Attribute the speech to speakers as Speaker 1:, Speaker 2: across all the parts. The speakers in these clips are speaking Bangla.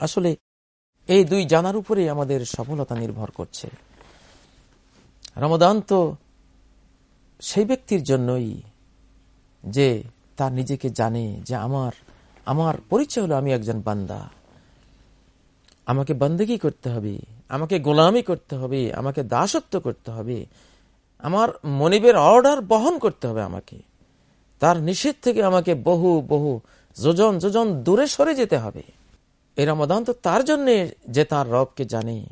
Speaker 1: আসলে এই দুই জানার উপরেই আমাদের সফলতা নির্ভর করছে। রমদান তো সেই ব্যক্তির জন্যই যে তার নিজেকে জানে, যে আমার আমার পরিচয় হলো আমি একজন বান্দা। আমাকে বন্দেগি করতে হবে, আমাকে গোলামি করতে হবে, আমাকে দাসত্ব করতে হবে, আমার মনিবের অর্ডার বহন করতে হবে আমাকে। তার নিষেধ থেকে আমাকে বহু বহু, যোজন যোজন দূরে সরে যেতে হবে। এই রমাদান তো তার জন্য যে তার রবকে জানে।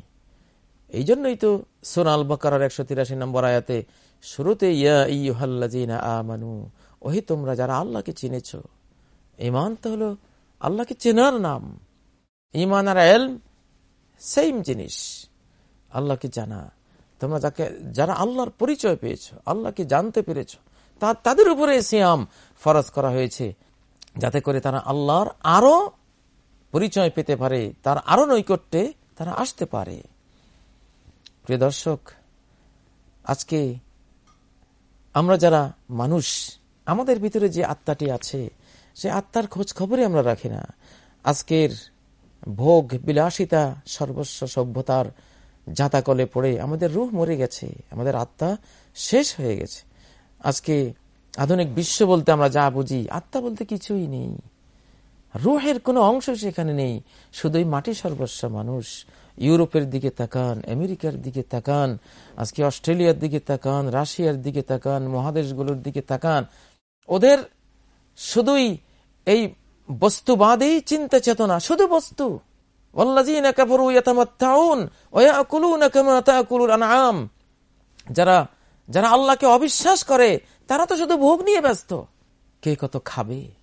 Speaker 1: এই জন্যই তো সোনাল বকার একশো তিরাশি নম্বর আয়াতে শুরুতে, ইয়া আমানু, ওহি তোমরা যারা আল্লাহকে চিনেছ। ইমান তো হলো আল্লাহকে চেনার নাম। ইমান আর এল সেম জিনিস। আল্লাহকে জানা। তোমরা যাকে, যারা আল্লাহর পরিচয় পেয়েছ, আল্লাহকে জানতে পেরেছ, তা, তাদের উপরে সিয়াম ফরজ করা হয়েছে, যাতে করে তারা আল্লাহর আরও পরিচয় পেতে পারে, তার আরও নৈকট্যে তারা আসতে পারে। প্রিয় দর্শক, আজকে আমরা যারা মানুষ, আমাদের ভিতরে যে আত্মাটি আছে, সে আত্মার খোঁজ খবরই আমরা রাখি না। আজকের ভোগ বিলাসিতা, সর্বস্ব সভ্যতার জাতাকলে পড়ে আমাদের রুহ মরে গেছে, আমাদের আত্মা শেষ হয়ে গেছে। আজকে আধুনিক বিশ্ব বলতে আমরা যা বুঝি, আত্মা বলতে কিছুই নেই। রুহের কোনো অংশ সেখানে নেই। শুধুই মাটি সর্বস্ব মানুষ। ইউরোপের দিকে তাকান, আমেরিকার দিকে তাকান, আজকে অস্ট্রেলিয়ার দিকে তাকান, রাশিয়ার দিকে তাকান, মহাদেশগুলোর দিকে তাকান। ওদের শুধুই এই বস্তুবাদেই চিন্তা চেতনা, শুধু বস্তু। যারা যারা আল্লাহকে অবিশ্বাস করে, তারা তো শুধু ভোগ নিয়ে ব্যস্ত। কে কত খাবে?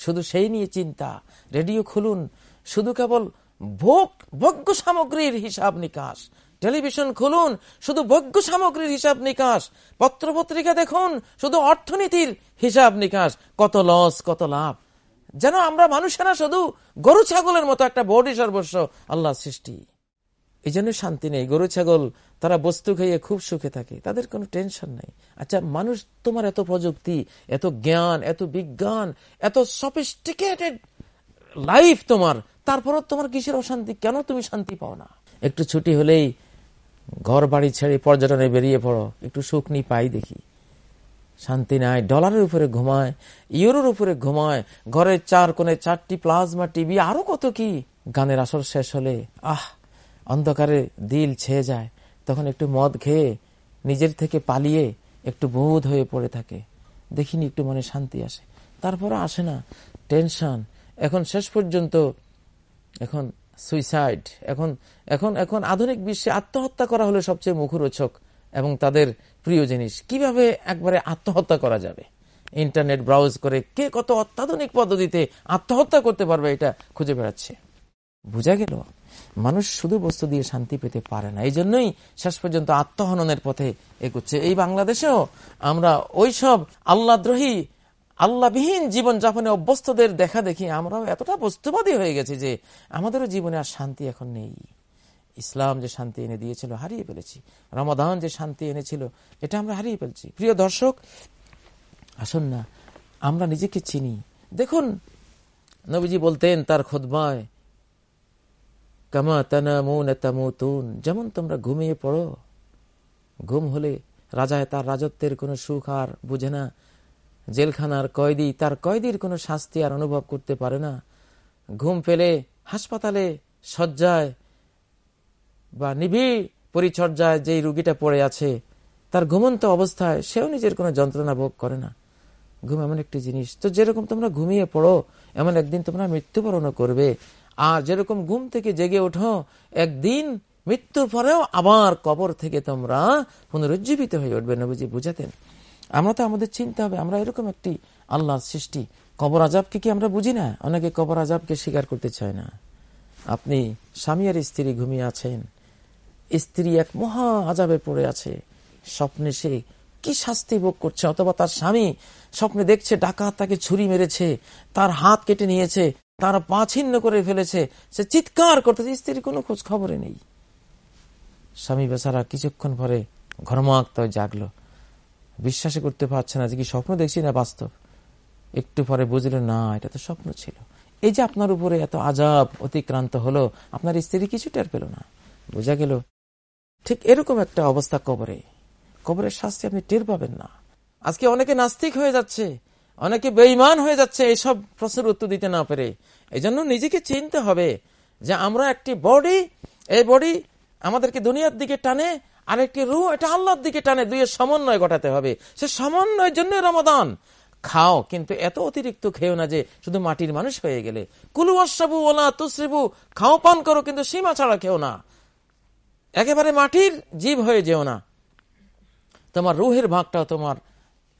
Speaker 1: শুধু সেই নিয়ে চিন্তা। রেডিও খুলুন। শুধু কেবল ভোগ, ভোগ্য সামগ্রীর হিসাব নিকাশ। টেলিভিশন খুলুন। শুধু ভোগ্য সামগ্রীর হিসাব নিকাশ। পত্রপত্রিকা দেখুন। শুধু অর্থনীতির হিসাব নিকাশ। কত লস, কত লাভ। যেন আমরা মানুষেরা শুধু গরু, ছাগলের মতো একটা বডি সর্বস্ব আল্লাহ সৃষ্টি। এই জন্য শান্তি নেই। গরু, ছাগল, তারা বস্তু খাইয়ে খুব সুখে থাকে। তাদের কোনো টেনশন নাই। আচ্ছা মানুষ তোমার এত প্রযুক্তি, এত জ্ঞান, এত বিজ্ঞান, এত সফিস্টিকেটেড লাইফ তোমার, তারপরও তোমার কিসের অশান্তি? কেন তুমি শান্তি পাও না? একটু ছুটি হলেই ঘর বাড়ি ছেড়ে পর্যটনে বেরিয়ে পড়ো। একটু সুখ নি পাই দেখি। শান্তি নাই। ডলারের উপরে ঘুমায়, ইউরোর উপরে ঘুমায়, ঘরের চার কোণে চারটি প্লাজমা টিভি আরও কত কি? গানের আসর শেষ হলে, আহ! অন্ধকারে দিল ছেয়ে যায়। তখন একটু মদ খেয়ে নিজের থেকে পালিয়ে একটু বোধ হয়ে পড়ে থাকে। দেখিনি, একটু মনে শান্তি আসে। তারপরে আসে না। টেনশন। এখন শেষ পর্যন্ত এখন সুইসাইড। এখন এখন এখন আধুনিক বিশ্বে আত্মহত্যা করা হলে সবচেয়ে মুখরোচক এবং তাদের প্রিয় জিনিস। কীভাবে একবারে আত্মহত্যা করা যাবে? ইন্টারনেট ব্রাউজ করে কে কত অত্যাধুনিক পদ্ধতিতে আত্মহত্যা করতে পারবে এটা খুঁজে বেড়াচ্ছে। বোঝা গেল? মানুষ শুধু বস্তু দিয়ে শান্তি পেতে পারে না। এই জন্যই শেষ পর্যন্ত আত্মহননের পথে এগুচ্ছে। এই বাংলাদেশেও আমরা ওইসব আল্লাদ্রোহী আল্লাহবিহীন জীবন যাপনে অভ্যস্তদের দেখা দেখি, আমরাও এতটা বস্তুবাদী হয়ে গেছি যে আমাদেরও জীবনে আর শান্তি এখন নেই। ইসলাম যে শান্তি এনে দিয়েছিল, হারিয়ে ফেলেছি। রমাদান যে শান্তি এনেছিল, এটা আমরা হারিয়ে ফেলছি। প্রিয় দর্শক, আসুন না, আমরা নিজেকে চিনি। দেখুন, নবীজি বলতেন, তার খোদবায় কামা তানামুন যেমন তোমরা ঘুমিয়ে পড়ো। ঘুম হলে রাজায় তার রাজত্বের কোনো সুখ আর বুঝে না। জেলখানার কয়েদি তার কয়েদির কোনো শাস্তি আর অনুভব করতে পারে না। ঘুম পেলে হাসপাতালে শয্যায় বা নিবিড় পরিচর্যায় যেই রুগীটা পড়ে আছে, তার ঘুমন্ত অবস্থায় সেও নিজের কোনো যন্ত্রণা ভোগ করে না। ঘুম এমন একটি জিনিস, তো যেরকম তোমরা ঘুমিয়ে পড়ো, এমন একদিন তোমরা মৃত্যুবরণও করবে। আর যেরকম ঘুম থেকে জেগে ওঠো, একদিন মৃত্যুর পরেও আবার কবর থেকে তোমরা পুনরুজ্জীবিত হয়ে উঠবে, নবীজি বুঝাতেন। আমরা তো আমাদের চিন্তা হবে, আমরা এরকম একটি আল্লাহর সৃষ্টি। কবর আজাবকে কি আমরা বুঝি না? অনেকে কবর আজাবকে স্বীকার করতে চায় না। আপনি স্বামী আর স্ত্রী ঘুমিয়ে আছেন, স্ত্রী এক মহা আজাবে পড়ে আছে, স্বপ্নে সে কি শাস্তি ভোগ করছে? অথবা তার স্বামী স্বপ্নে দেখছে, ডাকাত তাকে ছুরি মেরেছে, তার হাত কেটে নিয়েছে। তার পা ছিন্ন করে ফেলেছে। সে চিৎকার করতেছে, স্ত্রীর কোনো খোঁজ খবরে নেই। স্বামী বেচারা কিছুক্ষণ পরে ঘরমাক্ত জাগলো। বিশ্বাসই করতে পারছে না যে কি স্বপ্ন দেখছি না বাস্তব। একটু পরে বুঝলো, না, এটা তো স্বপ্ন ছিল। এই যে আপনার উপরে এত আজাব অতিক্রান্ত হলো, আপনার স্ত্রী কিছু টের পেল না। বোঝা গেল, ঠিক এরকম একটা অবস্থা কবরে। কবরের শাস্তি আপনি টের পাবেন না। আজকে অনেকে নাস্তিক হয়ে যাচ্ছে। অনেকে বেইমান হয়ে যাচ্ছে এইসব প্রশ্নের উত্তর দিতে না পেরে। এই নিজেকে চিনতে হবে যে আমরা একটি বডি, এই বডি আমাদেরকে দুনিয়ার দিকে টানে, আরেকটি রু এটা আল্লাহর দিকে টানে, দুইয়ের সমন্বয় ঘটাতে হবে। সে সমন্বয়ের জন্য রমাদান। খাও, কিন্তু এত অতিরিক্ত খেও না যে শুধু মাটির মানুষ হয়ে গেলে। কুলু অসাবু ওলা তুসরিবু, খাও, পান করো, কিন্তু সীমা ছাড়া খেও না। একেবারে মাটির জীব হয়ে যেও না। তোমার রুহের ভাগটাও তোমার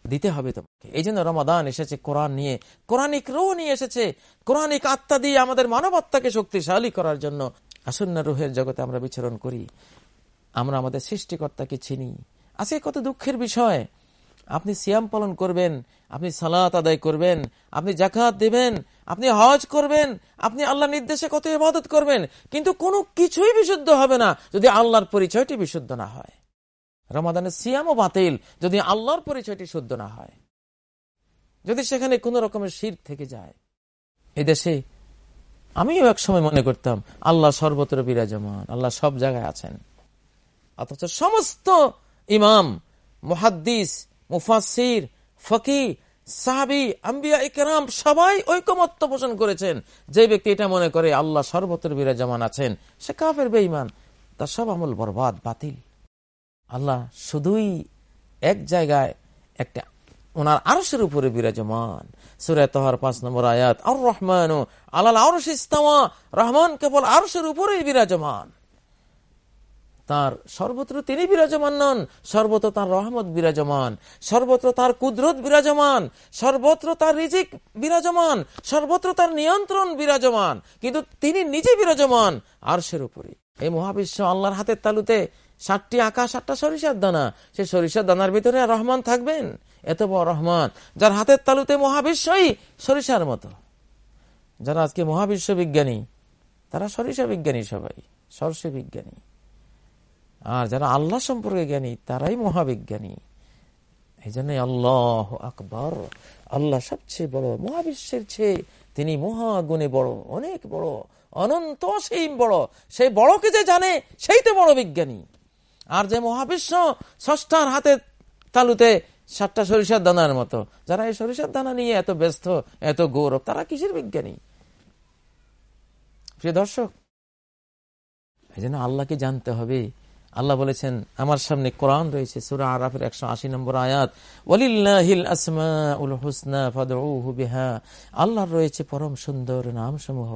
Speaker 1: দিতে হবে তোমাকে। এই জন্য রমাদান এসেছে কোরআন নিয়ে। কোরআনিক রুহ নিয়ে এসেছে। কোরআনিক আত্মা দিয়ে আমাদের মানবাত্মাকে শক্তিশালী করার জন্য আসন্ন রুহের জগতে আমরা বিচরণ করি। আমরা আমাদের সৃষ্টিকর্তাকে চিনি। আজকে কত দুঃখের বিষয়। আপনি সিয়াম পালন করবেন, আপনি সালাত আদায় করবেন, আপনি জাকাত দেবেন, আপনি হজ করবেন, আপনি আল্লাহ নির্দেশে কত ইবাদত করবেন। কিন্তু কোনো কিছুই বিশুদ্ধ হবে না যদি আল্লাহর পরিচয়টি বিশুদ্ধ না হয়। রমাদানের সিয়ামও বাতিল যদি আল্লাহর পরিচয়টি শুদ্ধ না হয়। যদি সেখানে কোন রকমের শির থেকে যায়। এদেশে আমিও এক সময় মনে করতাম, আল্লাহ সর্বত্র বিরাজমান, আল্লাহ সব জায়গায় আছেন। অথচ সমস্ত ইমাম, মুহাদ্দিস মুফাসির ফকি সাহাবি, আম্বিয়া ইকরাম সবাই ঐকমত্য পোষণ করেছেন। যে ব্যক্তি এটা মনে করে, আল্লাহ সর্বত্র বিরাজমান আছেন, সে কাফের, বেঈমান, তার সব আমল বরবাদ, বাতিল। আল্লাহ শুধুই এক জায়গায় একটা, ওনার আরসের উপরে বিরাজমান। সুরে তহার পাঁচ নম্বর আয়াত আর রহমান আল্লাহ আরস ইস্তামা রহমান কেবল আরসের উপরেই বিরাজমান। তার সর্বত্র তিনি বিরাজমান নন, সর্বত্র তার রহমত বিরাজমান, সর্বত্র তার কুদরত বিরাজমান, সর্বত্র তার রিজিক বিরাজমান, সর্বত্র তার নিয়ন্ত্রণ বিরাজমান। কিন্তু তিনি নিজে বিরাজমান আরশের উপরে এই মহাবিশ্ব আল্লাহর হাতের তালুতে ষাটটি আকাশ ষাটটা সরিষার দানা। সে সরিষার দানার ভিতরে রহমান থাকবেন। এত বড় রহমান, যার হাতের তালুতে মহাবিশ্বই সরিষার মতো। যারা আজকে মহাবিশ্ব বিজ্ঞানী তারা সরিষা বিজ্ঞানী সবাই, সরষে বিজ্ঞানী। আর যারা আল্লাহ সম্পর্কে জ্ঞানী, তারাই মহাবিজ্ঞানী। এই জন্য আল্লাহ আকবর। আল্লাহ সবচেয়ে বড়, মহাবিশ্বের চেয়ে তিনি মহাগুণে বড়, অনেক বড়, অনন্ত সেই বড়। সেই বড়কে যে জানে সেই তো বড় বিজ্ঞানী। আর যে মহাবিশ্ব ষষ্ঠার হাতে তালুতে সাতটা সরিষার দানার মতো, যারা এই সরিষার দানা নিয়ে এত ব্যস্ত, এত গৌরব, তারা কিসের বিজ্ঞানী? প্রিয় দর্শক, এই জন্য আল্লাহকে জানতে হবে। আল্লাহ বলেছেন, আমার সামনে কোরআন রয়েছে, সুরা আরাফের একশো আশি নম্বর আয়াত আল্লাহর রয়েছে পরম সুন্দর নাম সমূহ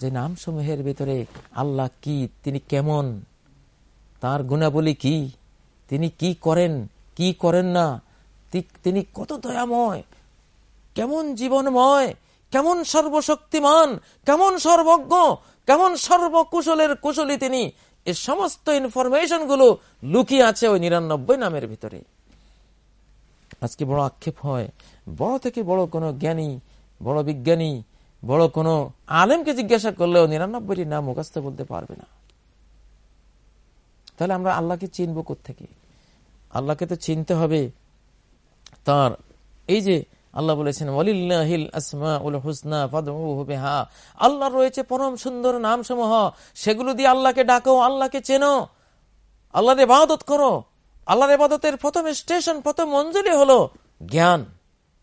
Speaker 1: যে নাম সমূহের ভিতরে আল্লাহ কি, তিনি কেমন? তার গুণাবলী কি? তিনি কি করেন? কি করেন না? তিনি কত দয়াময়! কেমন জীবনময়! কেমন সর্বশক্তিমান! কেমন সর্বজ্ঞ! কেমন সর্বকুশলের কুশলী তিনি! এ সমস্ত ইনফরমেশনগুলো লুকিয়ে আছে ওই নিরানব্বই নামের ভিতরে। আজকে বড় আক্ষেপ হয়। বড় থেকে বড় কোনো জ্ঞানী, বড় বিজ্ঞানী, বড় কোনো আলেমকে জিজ্ঞাসা করলেও নিরানব্বইটি নাম মুখস্থ বলতে পারবে না। তাহলে আমরা আল্লাহকে চিনব থেকে আল্লাহকে তো চিনতে হবে তার। এই যে আল্লাহ বলেছেন আল্লাহ রয়েছে পরম সুন্দর নাম সমূহ সেগুলো দিয়ে আল্লাহকে ডাকো, আল্লাহকে চেনো। আল্লাহর এবাদত করো। আল্লাহর এবাদতের প্রথম স্টেশন, প্রথম মঞ্জুরি হলো জ্ঞান।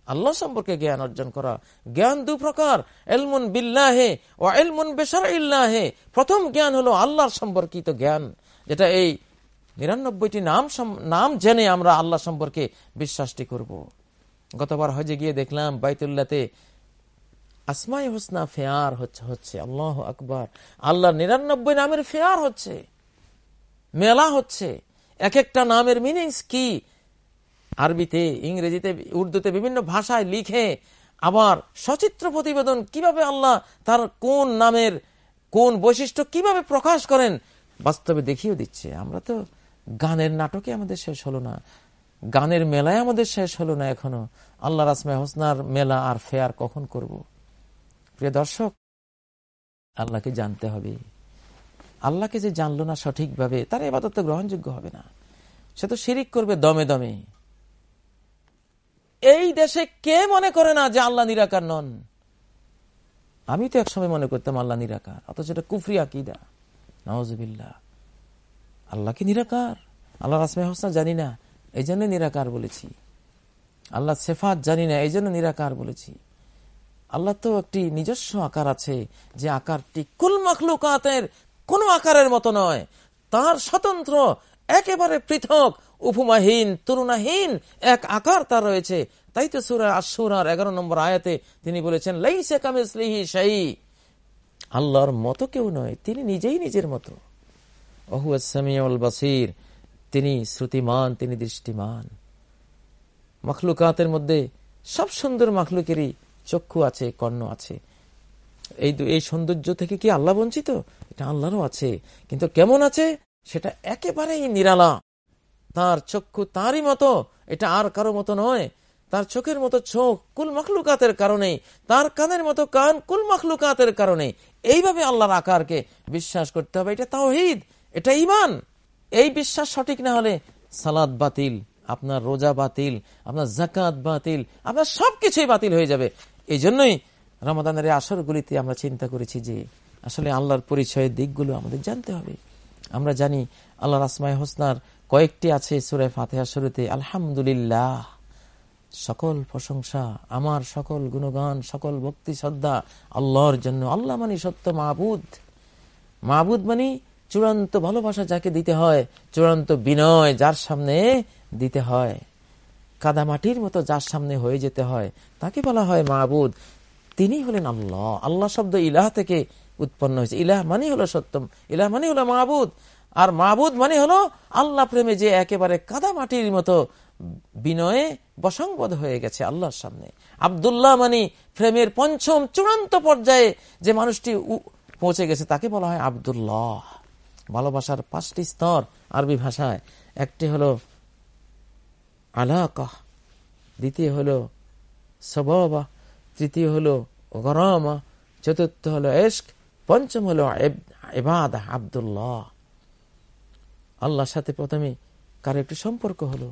Speaker 1: আল্লাহ সম্পর্কে জ্ঞান অর্জন করা। জ্ঞান দু প্রকার। এলমুন বিল্লাহে ও এলমুন বেসার ইল্লাহে প্রথম জ্ঞান হলো আল্লাহর সম্পর্কিত জ্ঞান। যেটা এই নিরানব্বইটি নাম নাম জেনে আমরা আল্লাহ সম্পর্কে বিশ্বাসটি করব। গতবার হজে গিয়ে দেখলাম বাইতুল্লাতে আসমাই হোসনা ফেয়ার হচ্ছে হচ্ছে, আল্লাহ আকবর। আল্লাহ নিরানব্বই নামের ফেয়ার হচ্ছে, মেলা হচ্ছে। এক একটা নামের মিনিংস কি? আরবিতে, ইংরেজিতে, উর্দুতে বিভিন্ন ভাষায় লিখে আবার সচিত্র প্রতিবেদন কীভাবে আল্লাহ তার কোন নামের কোন বৈশিষ্ট্য কীভাবে প্রকাশ করেন বাস্তবে দেখিয়ে দিচ্ছে, আমরা তো গানের নাটকে আমাদের শেষ হলো না। গানের মেলায় আমাদের শেষ হলো না এখনও। আল্লাহ রাসমে হোসনার মেলা আর ফেয়ার কখন করব? প্রিয় দর্শক, আল্লাহকে জানতে হবে। আল্লাহকে যে জানলো না সঠিকভাবে, তার এবাদত গ্রহণযোগ্য হবে না। সে তো শিরিক করবে দমে দমে। এই দেশে কে মনে করে না যে আল্লাহ নিরাকার নন? আমি তো একসময় মনে করতাম আল্লাহ নিরাকার, অথচ এটা কুফরি আকিদা। নওয়াজবিল্লা আল্লাহ কি নিরাকার। আল্লাহ রাসমে হোসনা জানি না এই জন্য নিরাকার বলেছি। আল্লাহ সেফাত জানি না এই জন্য নিরাকার বলেছি। আল্লাহ তো একটি নিজস্ব আকার আছে, যে আকারটি কুল মখলুকাতের কোন আকারের মতো নয়। তার স্বতন্ত্র, একেবারে পৃথক, উপমাহীন, তুলনাহীন এক আকার তার রয়েছে। তাই তো সুরা আশুরার এগারো নম্বর আয়াতে তিনি বলেছেন, লাইসে কামিসলিহি শাহী আল্লাহর মতো কেউ নয়, তিনি নিজেই নিজের মতো। বাসির, তিনি শ্রুতিমান, তিনি দৃষ্টিমান। মখলুকাতের মধ্যে সব সুন্দর মখলুকেরই চক্ষু আছে, কর্ণ আছে। এই এই সৌন্দর্য থেকে কি আল্লাহ বঞ্চিত? এটা আল্লাহরও আছে। কিন্তু কেমন আছে? সেটা একেবারেই নিরালা। তার চক্ষু তারই মতো, এটা আর কারও মতো নয়। তার চোখের মতো চোখ কুল মখলুকাতের কারণে, তার কানের মতো কান কুল মখলুকাতের কারণে। এইভাবে আল্লাহর আকারকে বিশ্বাস করতে হবে। এটা তাওহিদ, এটা ইমান এই বিশ্বাস সঠিক না হলে সালাদ বাতিল, আপনার রোজা বাতিল, আপনার জাকাত বাতিল, আপনার সবকিছুই বাতিল হয়ে যাবে। এই জন্যই রমাদানের আসরগুলিতে আমরা চিন্তা করেছি যে আসলে আল্লাহর পরিচয়ের দিকগুলো আমাদের জানতে হবে। আমরা জানি আল্লাহ রাসমাই হোসনার কয়েকটি আছে সুরে ফাতেহা শুরুতে, আলহামদুলিল্লাহ। সকল প্রশংসা, আমার সকল গুণগান, সকল ভক্তি শ্রদ্ধা আল্লাহর জন্য। আল্লাহ মানি সত্য মাহবুদ মাহবুদ মানি চূড়ান্ত ভালোবাসা যাকে দিতে হয়, চূড়ান্ত বিনয় যার সামনে দিতে হয়। কাদামাটির মতো যার সামনে হয়ে যেতে হয়, তাকে বলা হয় মাহবুদ তিনি হলেন আল্লাহ। আল্লাহ শব্দ ইলাহ থেকে উৎপন্ন হয়েছে। ইলাহ মানে হলো সত্যম, ইলাহ মানে হলো মাহবুদ আর মাহবুদ মানে হলো আল্লাহ প্রেমে যে একেবারে কাদামাটির মতো বিনয়ে বসংবদ হয়ে গেছে আল্লাহর সামনে। আবদুল্লাহ মানে প্রেমের পঞ্চম চূড়ান্ত পর্যায়ে যে মানুষটি পৌঁছে গেছে, তাকে বলা হয় আবদুল্লাহ। ভালোবাসার পাঁচটি স্তর আরবি ভাষায়। একটি হলো আলাকা দ্বিতীয় হলো সবাবা, তৃতীয় হলো গরমা, চতুর্থ হলো এস্ক পঞ্চম হলো এবাদ আবদুল্লাহ। আল্লাহর সাথে প্রথমে কারও একটি সম্পর্ক হলো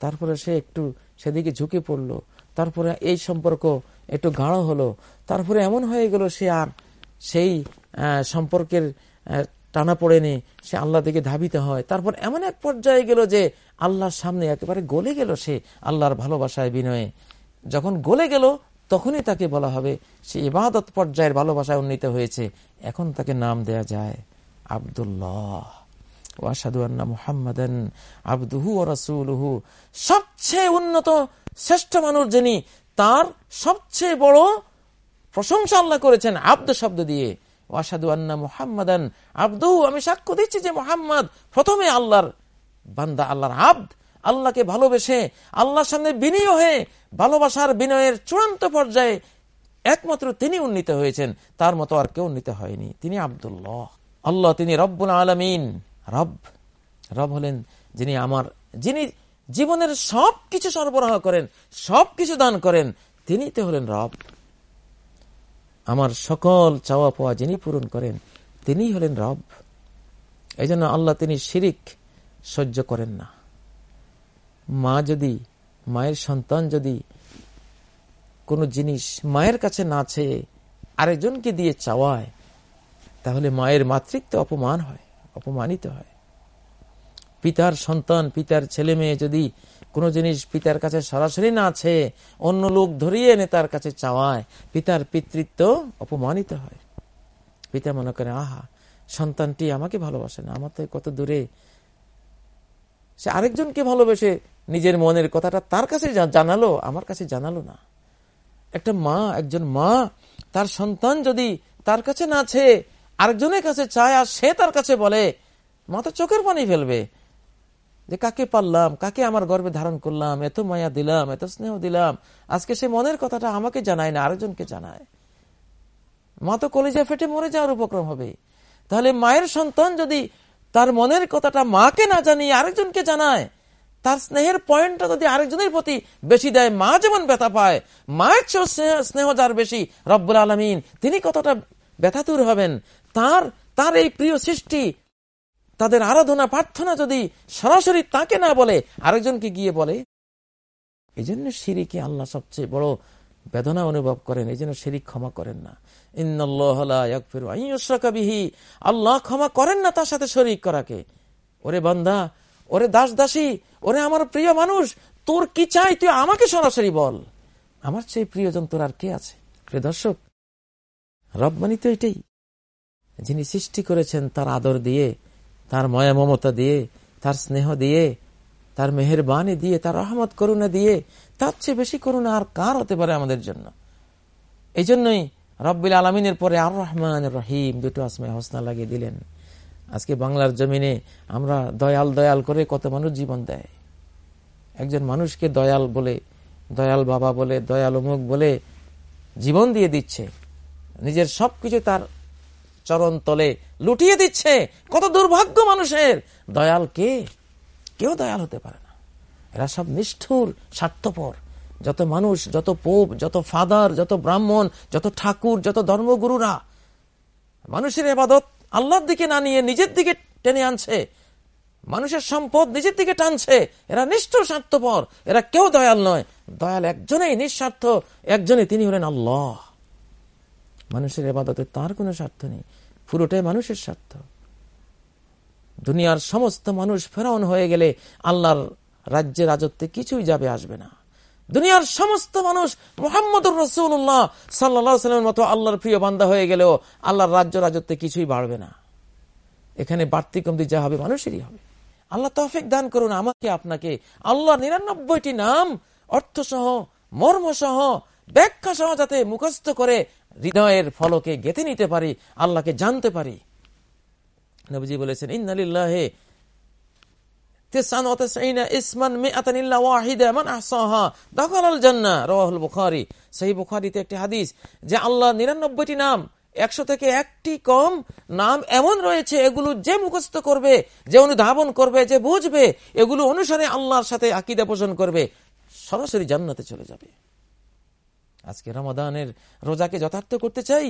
Speaker 1: তারপরে সে একটু সেদিকে ঝুঁকে পড়ল। তারপরে এই সম্পর্ক একটু গাঢ় হলো। তারপরে এমন হয়ে গেল সে আর সেই সম্পর্কের টানা পড়ে নে সে আল্লাহ দিকে ধাবিত হয়। তারপর এমন এক পর্যায়ে গেল যে আল্লাহর সামনে একেবারে গলে গেল সে আল্লাহর ভালোবাসায় বিনয়ে। যখন গলে গেল, তখনই তাকে বলা হবে, সে ইবাদত পর্যায়ের ভালোবাসায় উন্নীত হয়েছে। এখন তাকে নাম দেয়া যায় আবদুল্লাহ। আবদুহু সবচেয়ে উন্নত, শ্রেষ্ঠ মানুষ যিনি, তার সবচেয়ে বড় প্রশংসা আল্লাহ করেছেন আব্দ শব্দ দিয়ে। ওয়াসাদু আন্না মুহাম্মাদান আব্দু আমি সাক্ষ্য দিচ্ছি যে মোহাম্মদ প্রথমে আল্লাহর বান্দা, আল্লাহর আব্দ, আল্লাহকে ভালোবেসে আল্লাহর সামনে বিনয় হয়ে ভালোবাসার বিনয়ের চূড়ান্ত পর্যায়ে একমাত্র তিনি উন্নীত হয়েছেন। তার মতো আর কেউ উন্নীত হয়নি। তিনি আবদুল্লাহ। আল্লাহ তিনি রব্বুল আলমিন। রব রব হলেন যিনি আমার, যিনি জীবনের সব কিছু সরবরাহ করেন সব কিছু দান করেন, তিনি তো হলেন রব। আমার সকল চাওয়া পাওয়া যিনি পূরণ করেন, তিনি হলেন রব। এই জন্য আল্লাহ তিনি শিরিক সহ্য করেন না। মা যদি, মায়ের সন্তান যদি কোনো জিনিস মায়ের কাছে না চেয়ে আরেকজনকে দিয়ে চাওয়ায়, তাহলে মায়ের মাতৃত্ব অপমান হয়। অপমানিত হয়। পিতার সন্তান, পিতার ছেলে মেয়ে যদি কোনো জিনিস পিতার কাছে সরাসরি না আছে অন্য লোক ধরিয়ে এনে তার কাছে চাওয়ায়, পিতার পিতৃত্ব অপমানিত হয়। পিতা মনে করে, আহা, সন্তানটি আমাকে ভালোবাসে না, আমার তো কত দূরে। সে আরেকজনকে ভালোবেসে নিজের মনের কথাটা তার কাছে জানালো, আমার কাছে জানালো না। একটা মা, একজন মা, তার সন্তান যদি তার কাছে না আছে আরেকজনের কাছে চায় আর সে তার কাছে বলে, মা তো চোখের পানি ফেলবে। যে কাকে পারলাম, কাকে আমার গর্বে ধারণ করলাম, এত মায়া দিলাম, এত স্নেহ দিলাম, আজকে সে মনের কথাটা আমাকে জানায় না, আরেকজনকে জানায়। মা তো কলেজা ফেটে মরে যাওয়ার উপক্রম হবে। তাহলে মায়ের সন্তান যদি তার মনের কথাটা মাকে না জানিয়ে আরেকজনকে জানায়, তার স্নেহের পয়েন্টটা যদি আরেকজনের প্রতি বেশি দেয়, মা যেমন ব্যথা পায়, মায়ের চেয়েও স্নেহ যার বেশি, রব্বুল আলমিন, তিনি কতটা ব্যথাতুর হবেন তার তার এই প্রিয় সৃষ্টি, তাদের আরাধনা, প্রার্থনা যদি সরাসরি তাকে না বলে, আরেকজনকে গিয়ে বলে এই জন্য সিরিকে আল্লাহ সবচেয়ে বড় বেদনা অনুভব করেন এই জন্য শিরিক ক্ষমা করেন না। আল্লাহ ক্ষমা করেন না তার সাথে শরিক করাকে। ওরে বান্দা, ওরে দাস দাসী ওরে আমার প্রিয় মানুষ, তোর কি চাই? তুই আমাকে সরাসরি বল। আমার সেই প্রিয়জন তোর আর কে আছে? প্রিয় দর্শক, রব মানি তো এটাই। যিনি সৃষ্টি করেছেন তার আদর দিয়ে, তার ময়া মমতা দিয়ে, তার স্নেহ দিয়ে, তার মেহরবানি দিয়ে, তার রহমত করুণা দিয়ে, তার চেয়ে বেশি করুণা আর কার হতে পারে আমাদের জন্য? এই জন্যই রব্বিল আলমিনের পরে আর রহমান রহিম দুটো আসমায় হসনা লাগিয়ে দিলেন। আজকে বাংলার জমিনে আমরা দয়াল দয়াল করে কত মানুষ জীবন দেয়। একজন মানুষকে দয়াল বলে, দয়াল বাবা বলে, দয়াল অমুক বলে জীবন দিয়ে দিচ্ছে। নিজের সবকিছু তার চরণ তলে লুটিয়ে দিচ্ছে। কত দুর্ভাগ্য মানুষের। দয়াল কে? কেউ দয়াল হতে পারে না। এরা সব নিষ্ঠুর, স্বার্থপর। যত মানুষ, যত পোপ, যত ফাদার, যত ব্রাহ্মণ, যত ঠাকুর, যত ধর্মগুরুরা, মানুষের এবাদত আল্লাহর দিকে না নিয়ে নিজের দিকে টেনে আনছে। মানুষের সম্পদ নিজের দিকে টানছে। এরা নিষ্ঠুর, স্বার্থপর। এরা কেউ দয়াল নয়। দয়াল একজনেই নিঃস্বার্থ। একজনে তিনি হলেন আল্লাহ। মানুষের এবাদতে তার কোনো স্বার্থ নেই। পুরোটাই মানুষের স্বার্থ। দুনিয়ার সমস্ত মানুষ ফেরাউন হয়ে গেলে আল্লাহর রাজ্যে রাজত্বে কিছুই যাবে, আসবে না। দুনিয়ার সমস্ত মানুষ মোহাম্মদ রসুল্লাহ সাল্লামের মতো আল্লাহর প্রিয় বান্দা হয়ে গেলেও আল্লাহর রাজ্য রাজত্বে কিছুই বাড়বে না। এখানে বাড়তি কমতি যা হবে মানুষেরই হবে। আল্লাহ তফিক দান করুন, আমাকে, আপনাকে। আল্লাহ নিরানব্বইটি নাম, অর্থসহ, মর্মসহ ব্যাখ্যা সহ যাতে মুখস্থ করে হৃদয়ের ফলকে গেঁথে নিতে পারি, আল্লাহকে জানতে পারি। নবীজি বলেছেন ইন্নালিল্লাহে হাদিস যে আল্লাহ নিরানব্বইটি নাম, একশো থেকে একটি কম নাম এমন রয়েছে, এগুলো যে মুখস্থ করবে, যে করবে, যে বুঝবে, এগুলো অনুসারে আল্লাহর সাথে আকিদা পোষণ করবে, সরাসরি জান্নাতে চলে যাবে। আজকে রমাদানের রোজাকে যথার্থ করতে চাই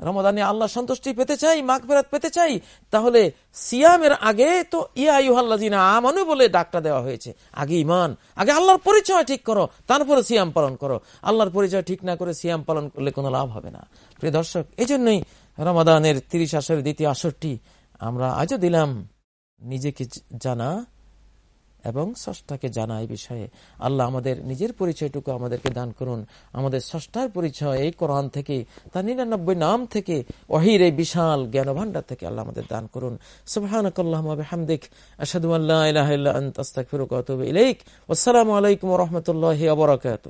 Speaker 1: রমাদানে আল্লাহ সন্তুষ্টি পেতে চাই মাঘ ফেরাত পেতে চাই, তাহলে সিয়ামের আগে তো ইয়াহাল্লাজিনা আমানু বলে ডাকটা দেওয়া হয়েছে। আগে ইমান আগে আল্লাহর পরিচয় ঠিক করো, তারপরে সিয়াম পালন করো। আল্লাহর পরিচয় ঠিক না করে সিয়াম পালন করলে কোনো লাভ হবে না। প্রিয় দর্শক এই জন্যই রমাদানের তিরিশ আসরের দ্বিতীয় আসরটি আমরা আজও দিলাম। নিজেকে জানা এবং ষষ্ঠাকে জানা এই বিষয়ে, আল্লাহ আমাদের নিজের পরিচয়টুকু আমাদেরকে দান করুন। আমাদের ষষ্ঠার পরিচয় এই কোরআন থেকে, তার নিরানব্বই নাম থেকে, অহির এই বিশাল জ্ঞান ভান্ডার থেকে আল্লাহ আমাদের দান করুন। সুবাহানকাল্লাহামদিক আসাদু আল্লাহ ইলাহ ইলাইক। আলাইকুম রহমতুল্লাহ আবরাকাত